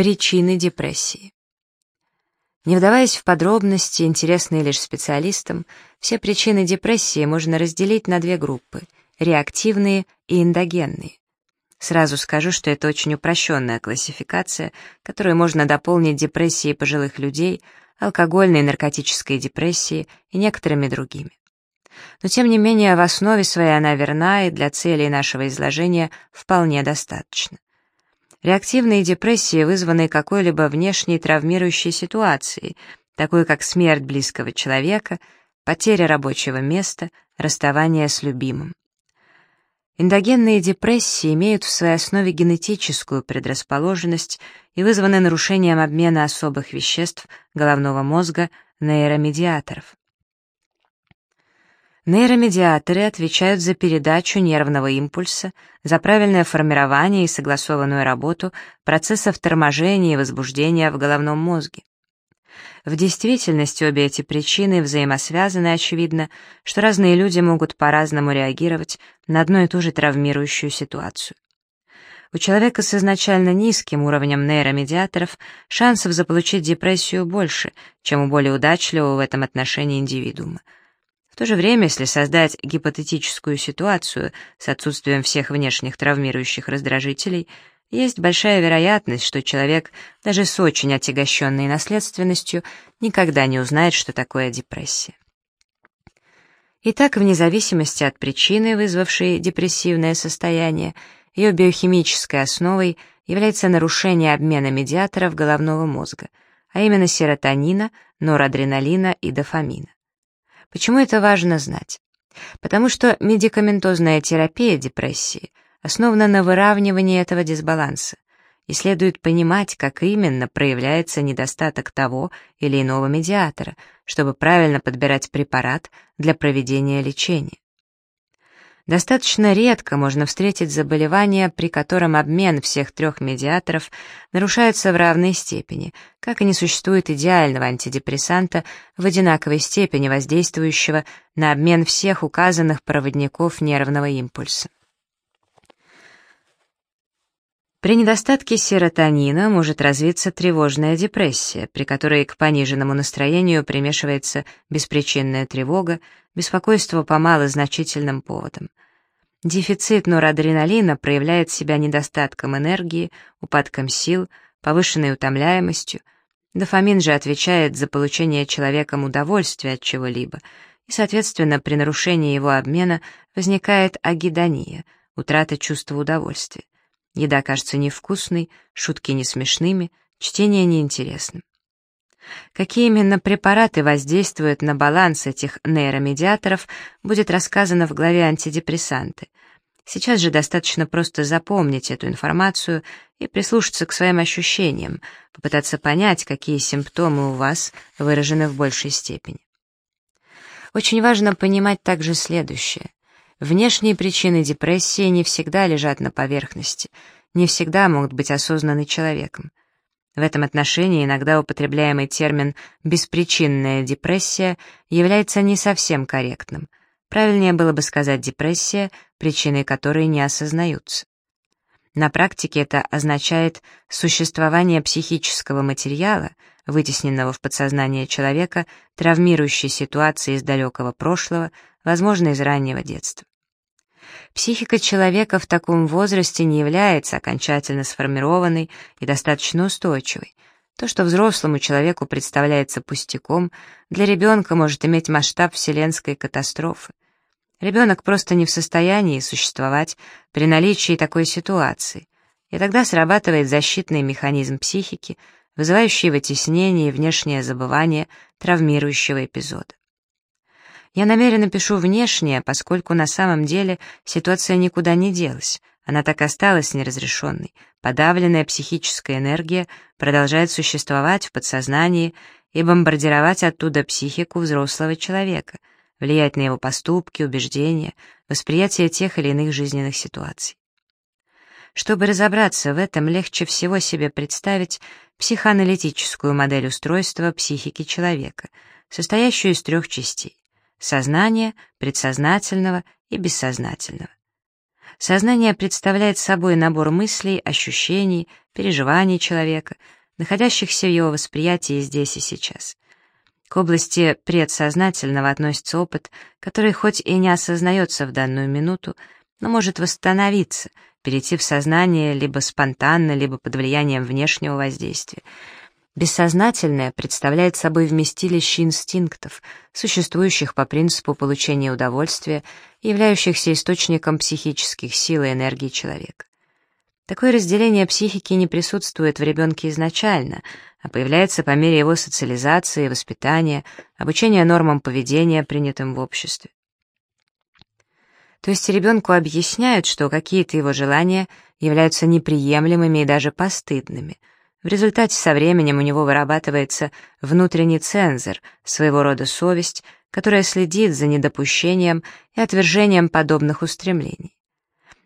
Причины депрессии. Не вдаваясь в подробности, интересные лишь специалистам, все причины депрессии можно разделить на две группы — реактивные и эндогенные. Сразу скажу, что это очень упрощенная классификация, которую можно дополнить депрессией пожилых людей, алкогольной и наркотической депрессией и некоторыми другими. Но тем не менее в основе своей она верна и для целей нашего изложения вполне достаточно. Реактивные депрессии вызваны какой-либо внешней травмирующей ситуацией, такой как смерть близкого человека, потеря рабочего места, расставание с любимым. Эндогенные депрессии имеют в своей основе генетическую предрасположенность и вызваны нарушением обмена особых веществ головного мозга, нейромедиаторов. Нейромедиаторы отвечают за передачу нервного импульса, за правильное формирование и согласованную работу процессов торможения и возбуждения в головном мозге. В действительности обе эти причины взаимосвязаны, очевидно, что разные люди могут по-разному реагировать на одну и ту же травмирующую ситуацию. У человека с изначально низким уровнем нейромедиаторов шансов заполучить депрессию больше, чем у более удачливого в этом отношении индивидуума. В то же время, если создать гипотетическую ситуацию с отсутствием всех внешних травмирующих раздражителей, есть большая вероятность, что человек, даже с очень отягощенной наследственностью, никогда не узнает, что такое депрессия. Итак, вне зависимости от причины, вызвавшей депрессивное состояние, ее биохимической основой является нарушение обмена медиаторов головного мозга, а именно серотонина, норадреналина и дофамина. Почему это важно знать? Потому что медикаментозная терапия депрессии основана на выравнивании этого дисбаланса, и следует понимать, как именно проявляется недостаток того или иного медиатора, чтобы правильно подбирать препарат для проведения лечения. Достаточно редко можно встретить заболевание, при котором обмен всех трех медиаторов нарушается в равной степени, как и не существует идеального антидепрессанта в одинаковой степени воздействующего на обмен всех указанных проводников нервного импульса. При недостатке серотонина может развиться тревожная депрессия, при которой к пониженному настроению примешивается беспричинная тревога, беспокойство по малозначительным поводам. Дефицит норадреналина проявляет себя недостатком энергии, упадком сил, повышенной утомляемостью. Дофамин же отвечает за получение человеком удовольствия от чего-либо, и, соответственно, при нарушении его обмена возникает агидония, утрата чувства удовольствия. Еда кажется невкусной, шутки не смешными, чтение неинтересным. Какие именно препараты воздействуют на баланс этих нейромедиаторов, будет рассказано в главе «Антидепрессанты». Сейчас же достаточно просто запомнить эту информацию и прислушаться к своим ощущениям, попытаться понять, какие симптомы у вас выражены в большей степени. Очень важно понимать также следующее. Внешние причины депрессии не всегда лежат на поверхности, не всегда могут быть осознаны человеком. В этом отношении иногда употребляемый термин «беспричинная депрессия» является не совсем корректным. Правильнее было бы сказать «депрессия», причины которой не осознаются. На практике это означает существование психического материала, вытесненного в подсознание человека, травмирующей ситуации из далекого прошлого, возможно, из раннего детства. Психика человека в таком возрасте не является окончательно сформированной и достаточно устойчивой. То, что взрослому человеку представляется пустяком, для ребенка может иметь масштаб вселенской катастрофы. Ребенок просто не в состоянии существовать при наличии такой ситуации, и тогда срабатывает защитный механизм психики, вызывающий вытеснение и внешнее забывание травмирующего эпизода. Я намеренно пишу внешнее, поскольку на самом деле ситуация никуда не делась, она так осталась неразрешенной. Подавленная психическая энергия продолжает существовать в подсознании и бомбардировать оттуда психику взрослого человека, влиять на его поступки, убеждения, восприятие тех или иных жизненных ситуаций. Чтобы разобраться в этом, легче всего себе представить психоаналитическую модель устройства психики человека, состоящую из трех частей сознания, предсознательного и бессознательного. Сознание представляет собой набор мыслей, ощущений, переживаний человека, находящихся в его восприятии здесь и сейчас. К области предсознательного относится опыт, который хоть и не осознается в данную минуту, но может восстановиться, перейти в сознание либо спонтанно, либо под влиянием внешнего воздействия. Бессознательное представляет собой вместилище инстинктов, существующих по принципу получения удовольствия являющихся источником психических сил и энергии человека. Такое разделение психики не присутствует в ребенке изначально, а появляется по мере его социализации, воспитания, обучения нормам поведения, принятым в обществе. То есть ребенку объясняют, что какие-то его желания являются неприемлемыми и даже постыдными. В результате со временем у него вырабатывается внутренний цензор, своего рода совесть, которая следит за недопущением и отвержением подобных устремлений.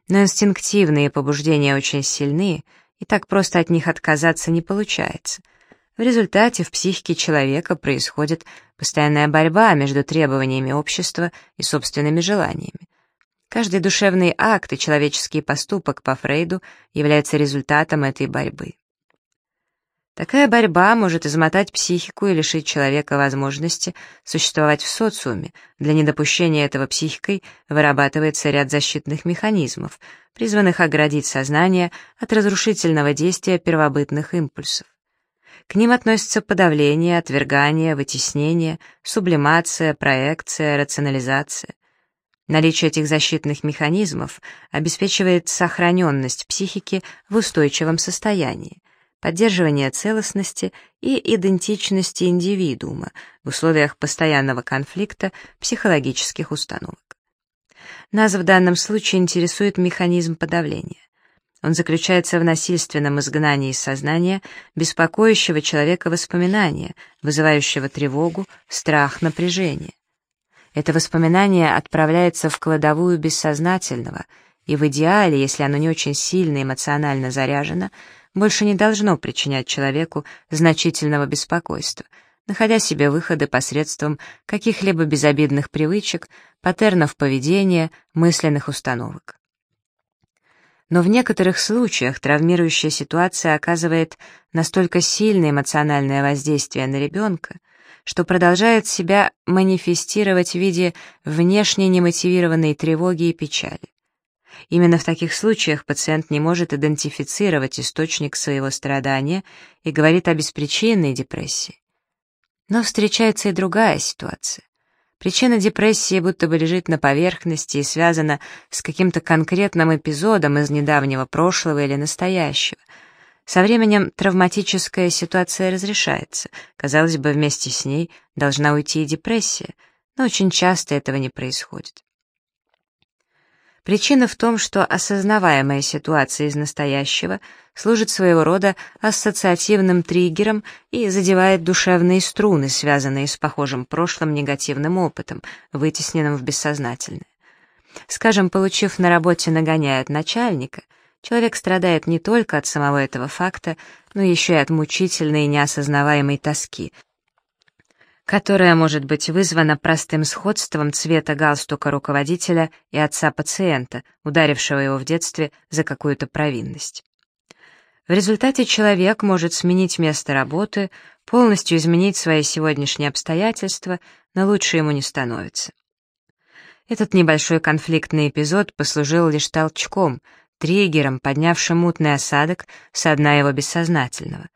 Но инстинктивные побуждения очень сильны, и так просто от них отказаться не получается. В результате в психике человека происходит постоянная борьба между требованиями общества и собственными желаниями. Каждый душевный акт и человеческий поступок по Фрейду является результатом этой борьбы. Такая борьба может измотать психику и лишить человека возможности существовать в социуме. Для недопущения этого психикой вырабатывается ряд защитных механизмов, призванных оградить сознание от разрушительного действия первобытных импульсов. К ним относятся подавление, отвергание, вытеснение, сублимация, проекция, рационализация. Наличие этих защитных механизмов обеспечивает сохраненность психики в устойчивом состоянии поддерживание целостности и идентичности индивидуума в условиях постоянного конфликта психологических установок. Нас в данном случае интересует механизм подавления. Он заключается в насильственном изгнании из сознания беспокоящего человека воспоминания, вызывающего тревогу, страх, напряжение. Это воспоминание отправляется в кладовую бессознательного, и в идеале, если оно не очень сильно эмоционально заряжено, больше не должно причинять человеку значительного беспокойства, находя себе выходы посредством каких-либо безобидных привычек, паттернов поведения, мысленных установок. Но в некоторых случаях травмирующая ситуация оказывает настолько сильное эмоциональное воздействие на ребенка, что продолжает себя манифестировать в виде внешне немотивированной тревоги и печали. Именно в таких случаях пациент не может идентифицировать источник своего страдания и говорит о беспричинной депрессии. Но встречается и другая ситуация. Причина депрессии будто бы лежит на поверхности и связана с каким-то конкретным эпизодом из недавнего прошлого или настоящего. Со временем травматическая ситуация разрешается, казалось бы, вместе с ней должна уйти и депрессия, но очень часто этого не происходит. Причина в том, что осознаваемая ситуация из настоящего служит своего рода ассоциативным триггером и задевает душевные струны, связанные с похожим прошлым негативным опытом, вытесненным в бессознательное. Скажем, получив на работе нагоняя от начальника, человек страдает не только от самого этого факта, но еще и от мучительной и неосознаваемой тоски — которая может быть вызвана простым сходством цвета галстука руководителя и отца пациента, ударившего его в детстве за какую-то провинность. В результате человек может сменить место работы, полностью изменить свои сегодняшние обстоятельства, но лучше ему не становится. Этот небольшой конфликтный эпизод послужил лишь толчком, триггером, поднявшим мутный осадок со дна его бессознательного.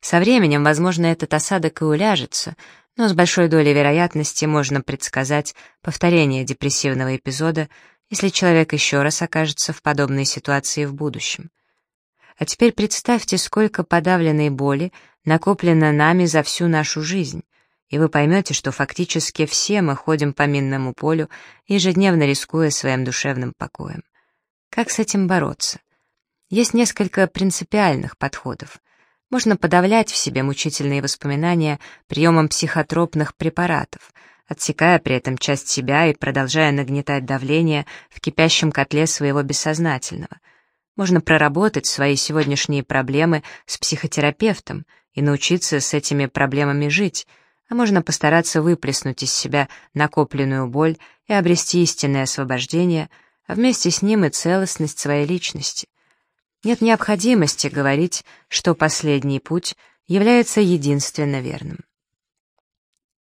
Со временем, возможно, этот осадок и уляжется, но с большой долей вероятности можно предсказать повторение депрессивного эпизода, если человек еще раз окажется в подобной ситуации в будущем. А теперь представьте, сколько подавленной боли накоплено нами за всю нашу жизнь, и вы поймете, что фактически все мы ходим по минному полю, ежедневно рискуя своим душевным покоем. Как с этим бороться? Есть несколько принципиальных подходов. Можно подавлять в себе мучительные воспоминания приемом психотропных препаратов, отсекая при этом часть себя и продолжая нагнетать давление в кипящем котле своего бессознательного. Можно проработать свои сегодняшние проблемы с психотерапевтом и научиться с этими проблемами жить, а можно постараться выплеснуть из себя накопленную боль и обрести истинное освобождение, а вместе с ним и целостность своей личности. Нет необходимости говорить, что последний путь является единственно верным.